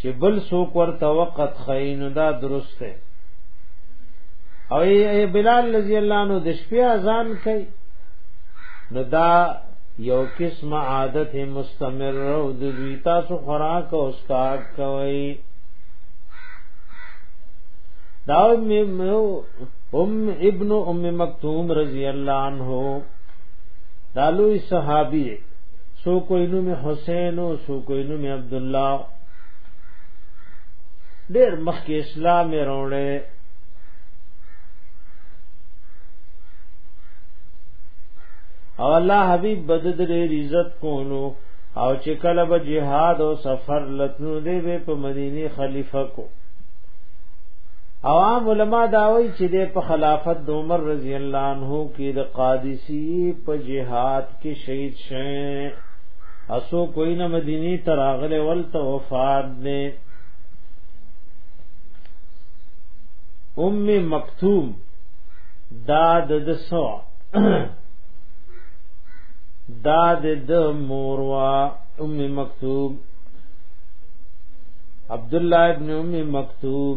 چې بل څوک ورته وقت خین دا درست دی او ای بلال رضی الله عنه د شپې اذان کوي نو دا یو قسم عادت مستمر او د دوی تاسو خوراک او اسکاک کوي دا ام ابن ام مکتوم رضی الله عنه دالوی صحابی سو کوئی نوم حسین او سو کوئی نوم عبد الله ډېر مخکې اسلام وروړې او الله حبیب بدد لري عزت کونو او چې کله به jihad او سفر لتنو دی به په مدینه خلیفہ کو عوام علما داوي چې د خلافت د عمر رضی الله عنه کې د قادسی په jihad کې شهید شوه اسو کوئی نه مدینی تر اغله ولته وفات دی ام مکتوم دا د دسو دا د د موروا ام مکتوم عبد الله ابن ام مکتوم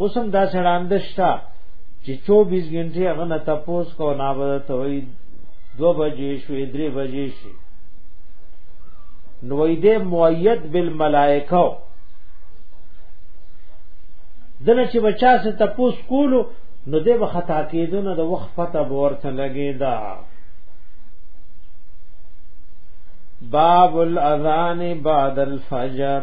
اوس هم دا سړاند شتا چې 24 غنټه هغه نه تپوس کو نه بده ته وي 2 بجې شوې 3 بجې شي نو دې مؤید بالملائکه دنه چې بچا سه تپوس کولو نو دې به خطا کېدو نه د وخت پته به ورته لګېدا باب الاذان بعد الفجر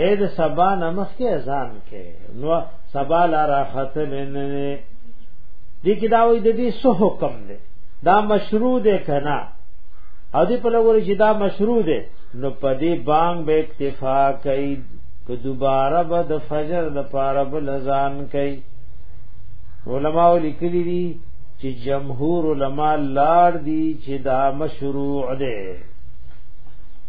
اې د سبا نمخ کې اذان کې نو سبا لا راحت نه دي کې دا وې د دې سو حکم دی دا مشروع دی کنا او دې په لور چې دا مشروع دی نو په دې بانګ به اکتفا کوي که دوباره به د فجر د پاره بل اذان کوي علماء لیکلي دي چې جمهور علما لار دي چې دا مشروع دی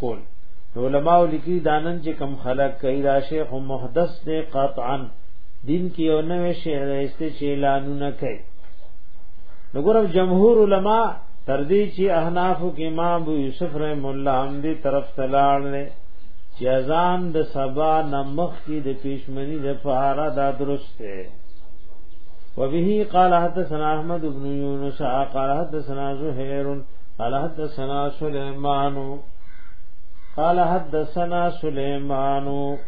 کول علماء لیکي دانن چې کم خلق کوي دا شیخ محدث دی قطعا دین کې یو نوې شی راځي چې اعلانونه کوي نګورم جمهور علما تر دې چې احناف کې امام ابو یوسف رحم الله هم دې طرف تلاړ نه چې اذان د سبا نمخ کې د پیشمنی د فاره دا درست دی وبه قال حدثنا احمد بن يونس قال حدثنا زهير قال حدثنا سليمان قال حدثنا سليمان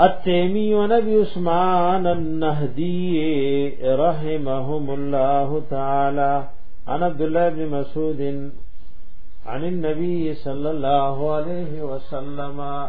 التيمي ونبي عثمان النهدي رحمهم الله تعالى عن عبد الله بن مسعود عن النبي صلى الله عليه وسلم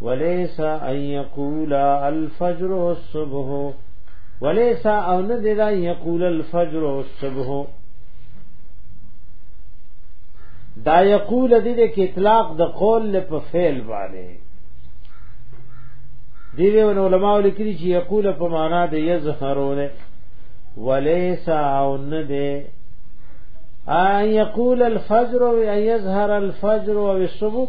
وليس ان يقول الفجر والصبح وليس او نه دې دا يقول الفجر والصبح دا يقول دې کې اطلاق د قول له په فعل باندې دی ویو نو علماء لیکلی چې یقول په معنا د یظهرونه وليس او نه دی ان یقول الفجر او یظهر الفجر او الصبح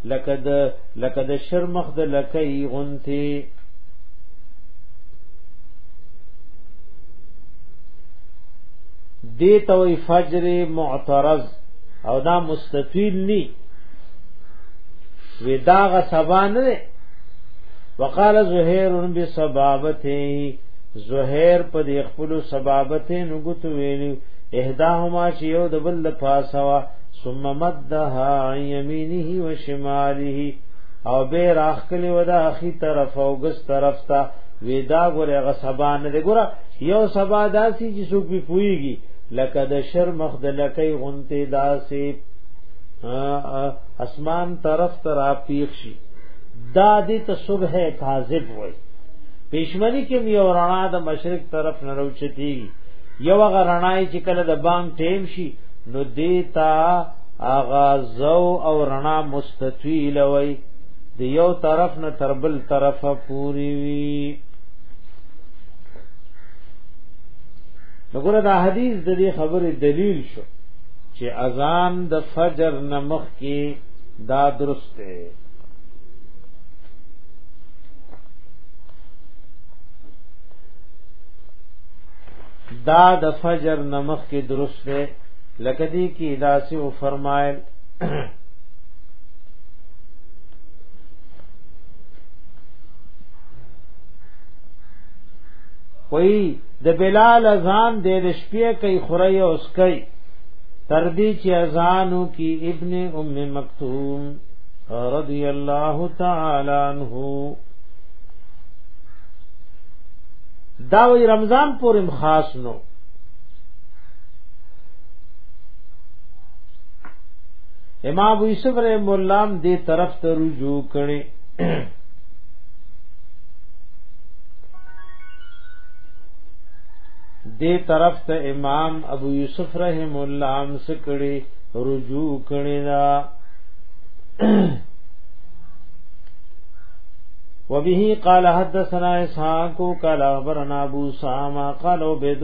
لکه د لکه د شرمخ د لکې غنته دی توي فجر معترض او دا مستطیل نی وی داغ سبا نه دی وقال زهير بسبابته زهير په دې خپل سبابته نګوت ویلو اهداهما چې یو د بل پاسوا ثم مدها عن يمينه وشماله او به راخلی ودا اخی طرف او ګس طرف ته ودا ګره غصبا نه دی ګره یو سبا داسي چې څوک به پويږي لکه د شر مخ د لکې غنته داسي اسمان طرف ته را پیښ شي دا دې ته صبح کاذب وای پښمنی کې یو رڼا د مشرق طرف نه روچتي یو غرنای چې کله د بام ټیم شي نو دیتا اغا زو او رڼا مستطیل وی د یو طرف نه تر بل طرف پوری وی وګوره دا حدیث د دې خبرې دلیل شو چې اذان د فجر نمخ کې دا درسته دا د فجر نمخ کې درست ده لکه دې کې داسې او فرمایل وی د بلال اذان دې د شپې کوي خوري او سکي تر دې چې اذانو کې ابن ام مکتوم رضی الله تعالی عنہ دا وی رمضان پورم خاص نو امام ابو یوسف رحم الله دې طرف ته رجوع کړي دې طرف ته امام ابو یوسف رحم الله هم سکړي رجوع کړي دا وبه قال حدثنا اسحاق قال اخبرنا ابو سامه قال عبيد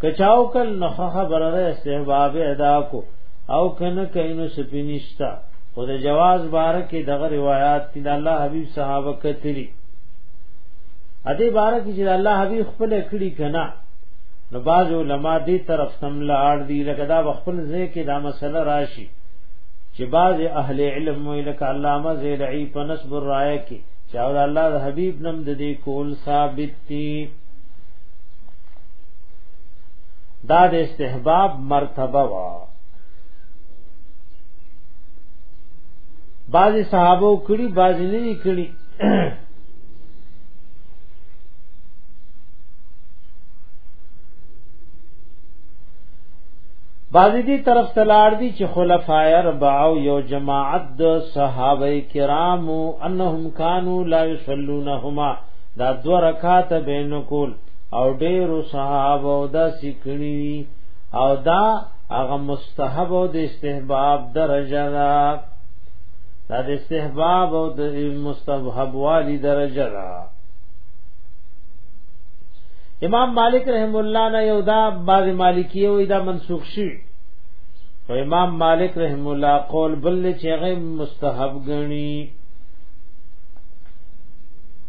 کچاو کل نو خبر ده استحباب ادا کو او کنه کینو سپینشتا او د جواز بارک دغه روایت کې د الله حبیب صحابه کتلی ا دې بارک چې د الله حبیب خپل کړي کنا نو باز علماء دې طرف سم لاړ دی لکه دا خپل ځای کې دا مسله راشي چې باز اهل علم وی لکه علامه زیلعی په نسب الرایه کې چې الله د حبیب نم د دې کول ثابت دي دا د استحباب مرتبه وا بعضی صحابه کړي بعضی نه کړي بعضی دی طرف تلار دی چې خلفای اربع او یو جماعت د صحابه کرامو انهم کانوا لا یصلونهما دا دو رکعات بینکول او ډېر صحابه او دا سکړي او دا هغه مستحب او د استحباب درجه ده دا د استحباب او د مستحب والی درجه ده امام مالک رحم الله نه یو دا بعض مالکی او دا منسوخ شي او امام مالک رحم الله قول بل چې هغه مستحب غني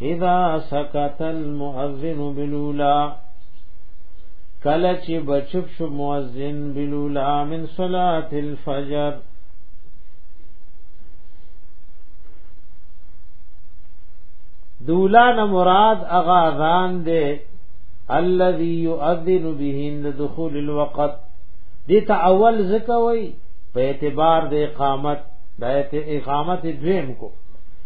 اذا سکت المؤذن بلولا کله چې بچب شو مؤذن بلولا من صلات الفجر دولا نه مراد اغا اذان دے الذي يؤذن به عند دخول الوقت دې ته اول زکوي په اعتبار د اقامت د اقامت دویم کو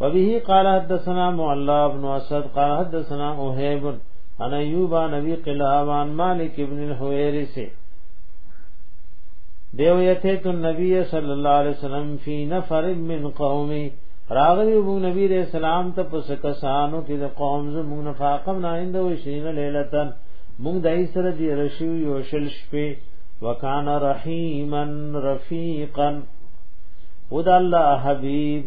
وبه قال حدثنا معلا بن اسد قال حدثنا اوهيب عن ايوب عن ابي قلاب عن مالك بن الحويرث دیو یتیت النبی صلی اللہ علیہ وسلم فی نفر من قومی راغی ابو نبی علیہ السلام ته پس کسانو کې د قوم زمون فاقم نه اند و شین لیلتن مونږ دای سره دی رشیو یو شل شپې وکانا رحیمن رفیقن ود الله حبیب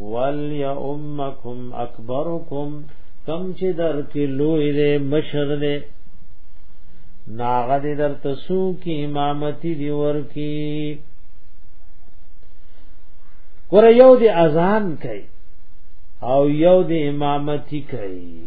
وليؤمكم اکبرکم کم چې در کې لوی دې مشر دې ناغه دې در تسو کې امامتي دی ورکی ګور یو دې اذان کوي او یو دې امامتي کوي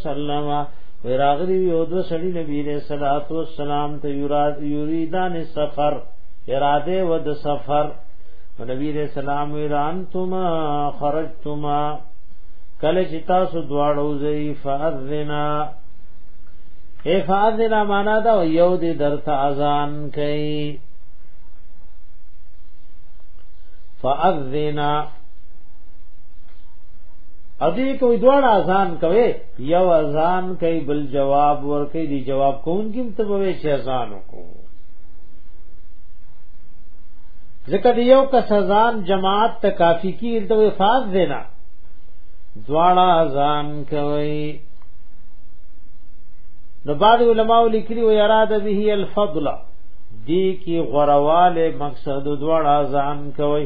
وسلم وراغلی یو دو سړی نبی علیہ الصلوۃ والسلام ته یریدان سفر اراده و د سفر نبی علیہ السلام ویرانتما خرجتما کله چې تاسو دواړو زئی فاذنا اے فاذنا معنا دا یو دې درته اذان کوي فاذنا ادي کوئی دوړ اذان کوي یو اذان کوي بل جواب ور کوي دی جواب کون کیم ته وې چې اذان کو ذکر یو کا سزان جماعت ته کافی کی ته فاز دینا دوړ اذان کوي نو بعد علماء لیکلی و اراده به الفضل دی کی غرواله مقصد دوړ اذان کوي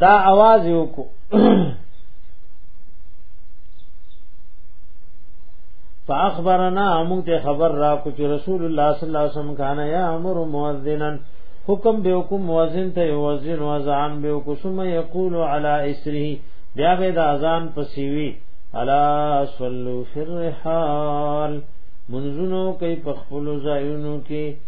دا आवाज یو کو فاخبرنا موږ ته خبر را کو چې رسول الله صلی الله علیه وسلم کانه یا امر مؤذنن حکم به حکم مؤذن ته یوزن و اذان به کو ثم یقول علی اسره بیا به د اذان پسیوی الا صلوا فی الرحال منزونو کوي په خپل ځایونو کې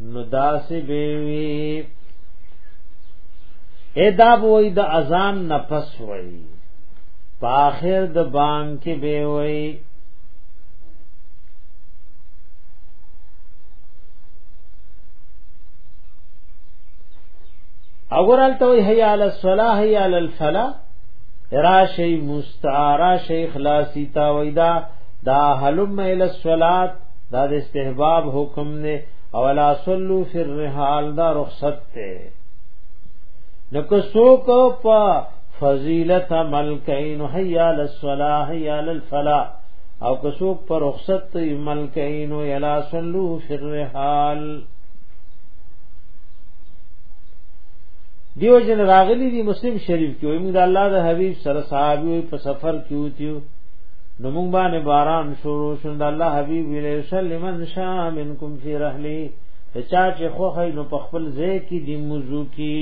نو داسې به وي ادا وای د اذان نفس وای په اخر د بانګ کې به وای اورال ته وی حیا علی الصلاه حیا علی الفلاح راشی مستعارا شیخ لاسی تا ویدا دا حلم الی الصلاه دا د استحباب حکم نه او لا صلو فی الرحال دا رخصت ته نک سوک په فضیلت عمل کین حیا للصلاه حیا للفلاح او که سوک پر رخصت عمل کین او یلا صلو فی الرحال دیو جن راغلی دی مسلم شریف کې وي موږ د الله د حبیب سره صحابي په سفر کې وتیو نو موږ باندې باران شروع شوند الله حبیب علیه وسلم شام منکم فی رحلی چا چې خو خی نو په خپل ځای کې دی موضوع کی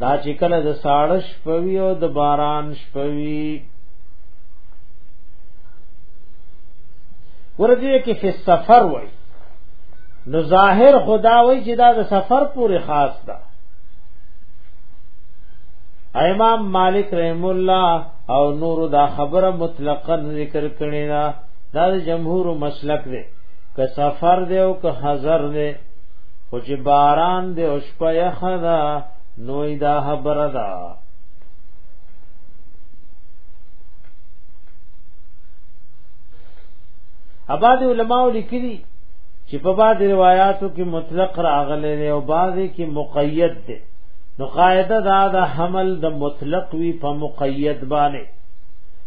دا چې کله د ساړش پوي او د باران شپوي ورته کې په سفر وای نو ظاهر خدا وای چې دا د سفر پورې خاص ده امام مالک رحم الله او نور دا خبره مطلقاً ذکر کړي نه دا د جمهور مسلک دی که سفر دی او که حضر دی خو چې باران دی او شپه یخه ده نوې دا خبره ده اباد علماء لیکلي چې په بعض روایتو کې مطلق راغلی دی او بعضې کې مقید دی نو قاعده دا د حمل د مطلق وی په مقید باندې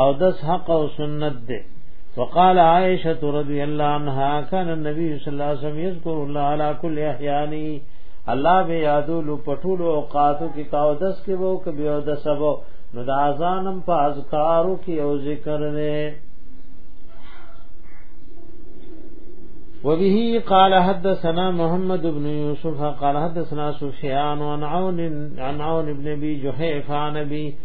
او دس حق او سنت دے وقال عائشہ رضی اللہ عنہا کان النبی صلی اللہ علیہ وسلم یذکر اللہ علی کل احیانی الله به یادول پټول او قاتو کی تاو دس کې وو کبي او دس وو نو د اذانم په اذکارو کې او ذکر نه وبه قال حدثنا محمد بن يوسف قال حدثنا سفيان عن عون عن عون بن ابي جحيفه عن ابي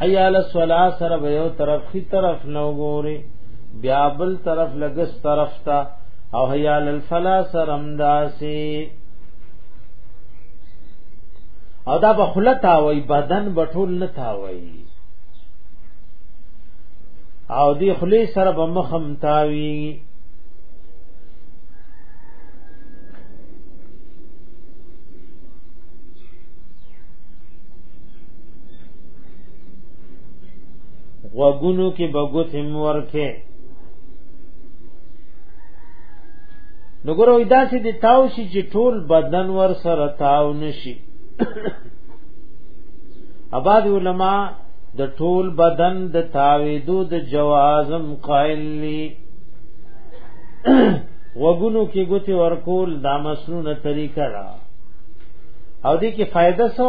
حیا للصلا سره به یو طرف خي طرف نو ګوري بیا بل طرف لګس طرف تا او حیا للفلا سرم داسي او دا به خله تاوي بدن بټول نه تاوي او دی خلی سره به مخم تاوي غوګونو کې بغوت هم ورکه نو ګورو دا چې د تاو شي چې ټول بدن ور سره تاو نشي اباد علما د ټول بدن د تاویدو د جوازم قائل لی وګونو کې ګوتې ورکول دا مسنونه طریقه ده او دې کې فائدہ سو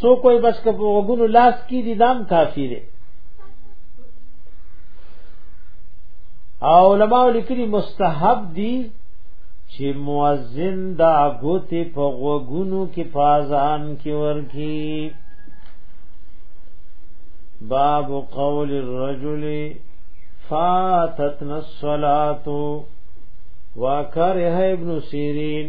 سو کوئی بس کپ وګونو لاس کی دي دام کافی دی او علماء لیکلي مستحب دي چې مؤذن دا غوته په وګونو کې فازان کې ورکی باب قول الرجل فاتتنا الصلاه وکره ابن سیرین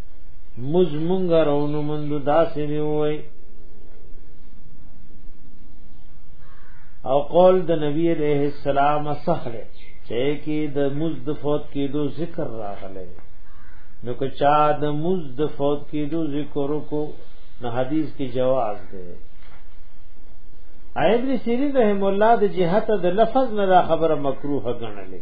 مز مونږ راونو مندو داسې دی وای او قول د نبی علیہ السلام صحره چې کې د مز د فوت کېدو ذکر راغلی نو که چا د مز د فوت کېدو ذکر کو نو حدیث کې جواز دی ابن سیرین رحم الله د جهت د لفظ نه دا خبره مکروه ګڼلې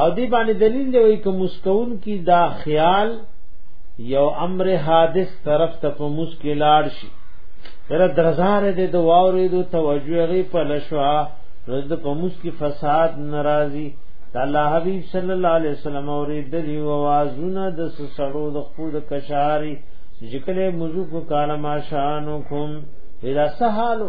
او دی باندې دلیل دی وای ک مسکون کی دا خیال یو امر حادث طرف ته په مشکلار شي تر درزار دې د واورې دو توجه غي په لشوا رد په مشکل فساد ناراضي الله حبیب صلی الله علیه وسلم اورې د دی وازونه د سړو د خود کشاری ذکر مزو کو کاله ما شانو کوم اذا سهالو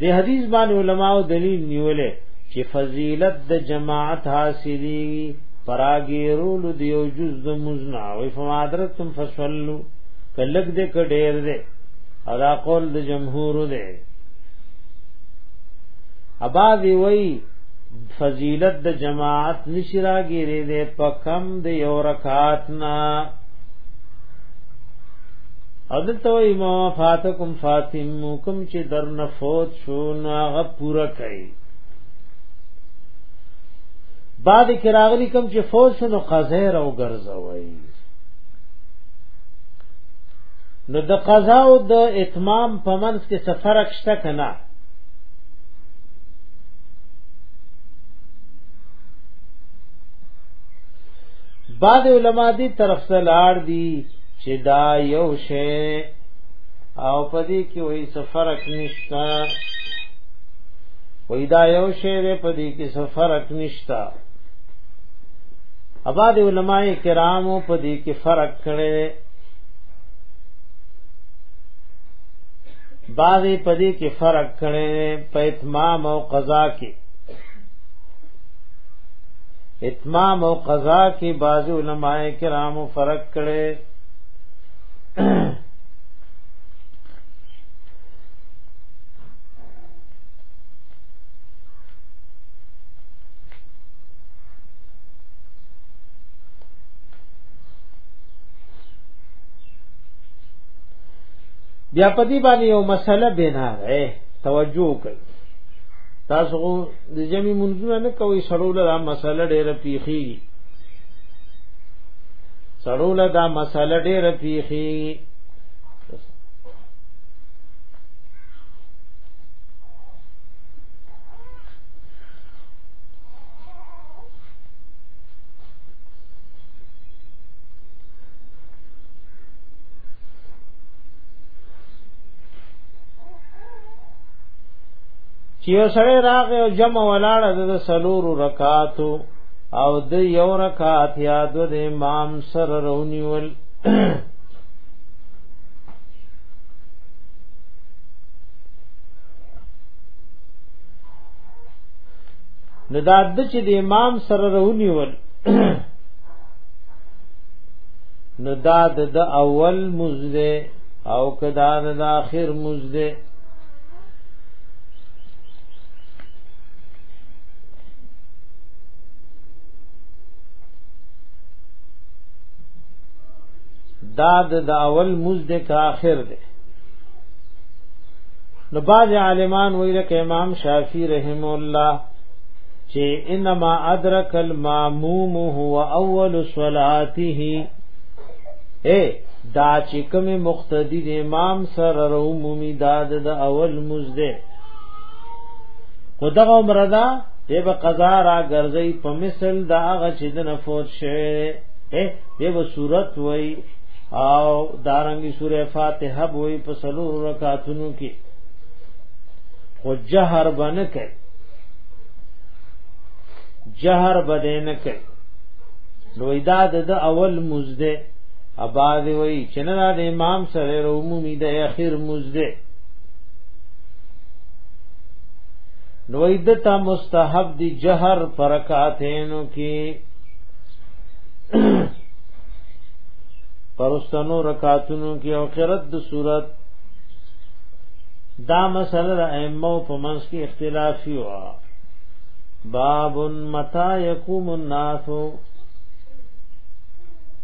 دی حدیث باندې علماء دلیل نیولې چې فضیلت د جماعت حاصلی پراګیرول دی او جز د مزنا او فمادرتم فصلو کلک دې کډیر دې ادا قول د جمهور دې ابا دی وای فضیلت د جماعت نشرا ګیره دې په کم د یو رکعات نه عدلته وای ما فاتکم فاطمه کوم چې در نه فوت شو نو هغه پورا کړي بعد کراغلی کم چې فوت شو نو قضا راو ګرځوي نو د قضا او د اتمام په منځ کې څه فرق شته کنه بعد علما دي طرف سره لاړ دي چې دا یو شی او پدې کې وې سفرک نشتا وې دا یو شی دې پدې کې سفرک نشتا اباد علماء کرامو پدې کې فرق کړي بعضی پدې کې فرق کړي په اتمام او قضا کې اتمام او قضا کې بعض علما کرام فرق کړي بیا په دې باندې یو مسله بنا ده توجه وکړئ تاسو د جمع منځونه نه کوي سړو له دا مسله ډېره پیخي سړو له دا مسله ډېره پیخي چې یو سړی راغی او جمع ولاړه د سلور رکعاتو او د یو رکعات یا د امام سره رونیول نو دا د چې د امام سره رونیول نو دا د اول مزده او کدا د اخر مزده دا د اول مز د کا اخر ده نو باز عالمان ویل ک امام شافعی رحم الله چې انما ادرک الماموم هو اول صلاته اے دا چې کوم مقتدی د امام سره عمومي داد د اول مزده خدغه مردا دی به قضا را ګرځي په مثل دا هغه چې د نفوت شوی اے دی به صورت وای او دارنګي سوره فاتحه وای په سلو رکعاتونو کې خو جهر باندې کوي جهر بده نه کوي نو دا د اول مزده اباز وی چنه دا د امام سره عمومي د اخر مزده نوې دتا مستحب دی جهر فرکاتینو کې پرستانو رکاتونو کې او قرات د صورت دا مسله د ائمه په منځ کې اختلافي و باب متا يقوم الناس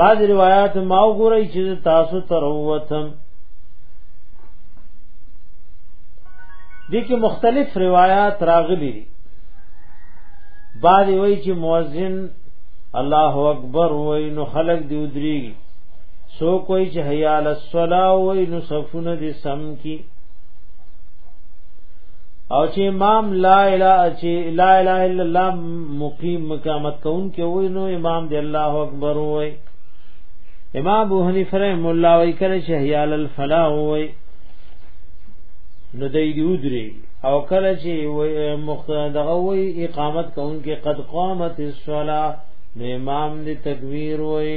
بعض روایات ما وګورئ چې تاسو تر ووتم دي کې مختلف روایت راغلي دي بعد وی چې مؤذن الله اکبر وای نو خلق دی ودریږي سو کوئی چې حیال الصلا وای نو صفونه دي سم کی او چې امام لا اله چې لا اله الا الله مقیم مقامت کون کې وای نو امام دی الله اکبر وای امام ابو حنیفه رحم الله وای کله چې حیال الفلاح وای نو دی دی ودری او کله چې مختدغه وای اقامت کون کې قد قامت الصلاه نو امام دی تکبیر وای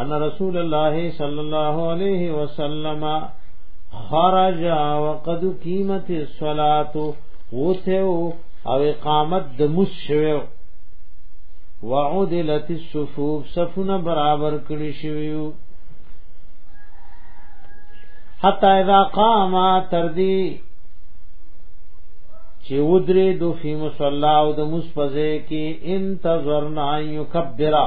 ان رسول الله صلی الله علیه وسلم خرج وقد قیمت الصلاه وته او اقامت د مسشو وعدلت الصفوف صفونه برابر کړی شویو حتا اذا قام تردی چې ودرې دو فی مصلا او د مسفزه کې انتظرنا یکبرا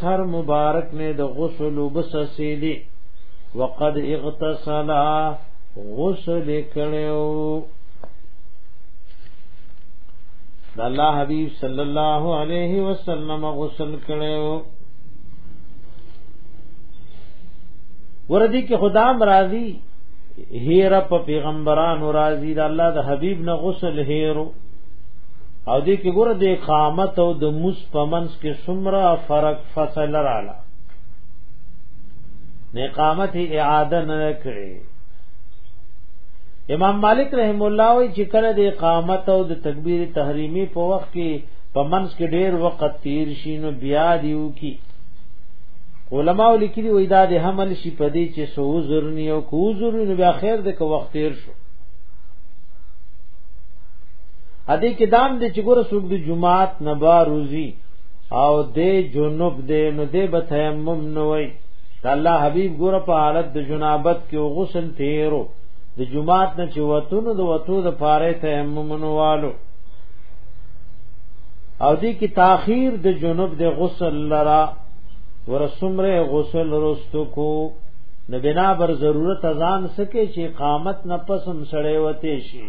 سر مبارک نه د غسل وبسسیلی وقد اغتسل غسل کړو د الله حبیب صلی الله علیه وسلم غسل کړو وردی کې خدا مرাজি هیر په پیغمبرانو راضی د الله د حبیب نه غسل هیرو او دې کې ګوره د اقامت او د مس پمنس کې سمرا فرق فصل رااله نقامت اعاده نه کړي امام مالک رحم الله وی چې کله د اقامت او د تکبیر تحریمی په وخت کې په منځ کې ډیر وخت تیر شي نو بیا دیو کی علماء لیکلي وی دا د حمل شي په دې چې سو زرنی او کو زرنی بیا خیر د کو وخت تیر شو ا دې کې دام دې چې ګور سوق د جمعات نبا روزي او دې جنوب دې نو دې به تیمم نه وای الله حبیب ګور په حالت د جنابت کې غسل تیرو د جمعات نه چې وتونو د وتو د پاره تیمم نوالو او دې کې تاخير د جنوب د غسل لرا ورسمره غسل رستو کو نو بنا بر ضرورت ازان سکے چې قامت نفسم سړې وته شي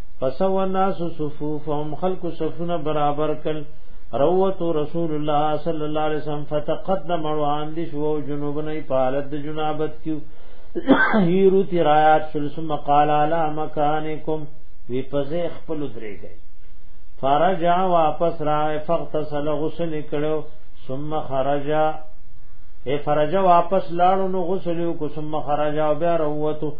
فسو الناس صفوفهم خلق صفونه برابر کل روت رسول الله صلی الله علیه وسلم فتقدم وان دي شو جنوب نه پالت د جنابت کیو هیرو تیرایات شل ثم قال علی مکانکم وی پزه خپل درې گئی فرجع واپس را فغتسل غسل کړو ثم خرج اے فرجع واپس لاړو نو غسل کو ثم خرج او بیا روتو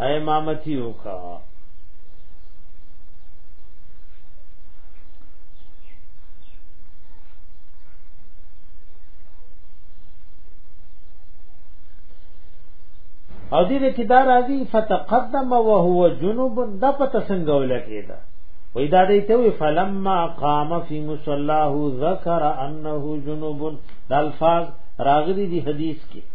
اے امامتی وکا او دې دې کې دا راځي فتقدم وهو جنوب د پته څنګه ولکېدا وې دا دې ته وی فلما قام فی مصلاه ذکر انه جنوب د الفاظ راغلي دي حدیث کې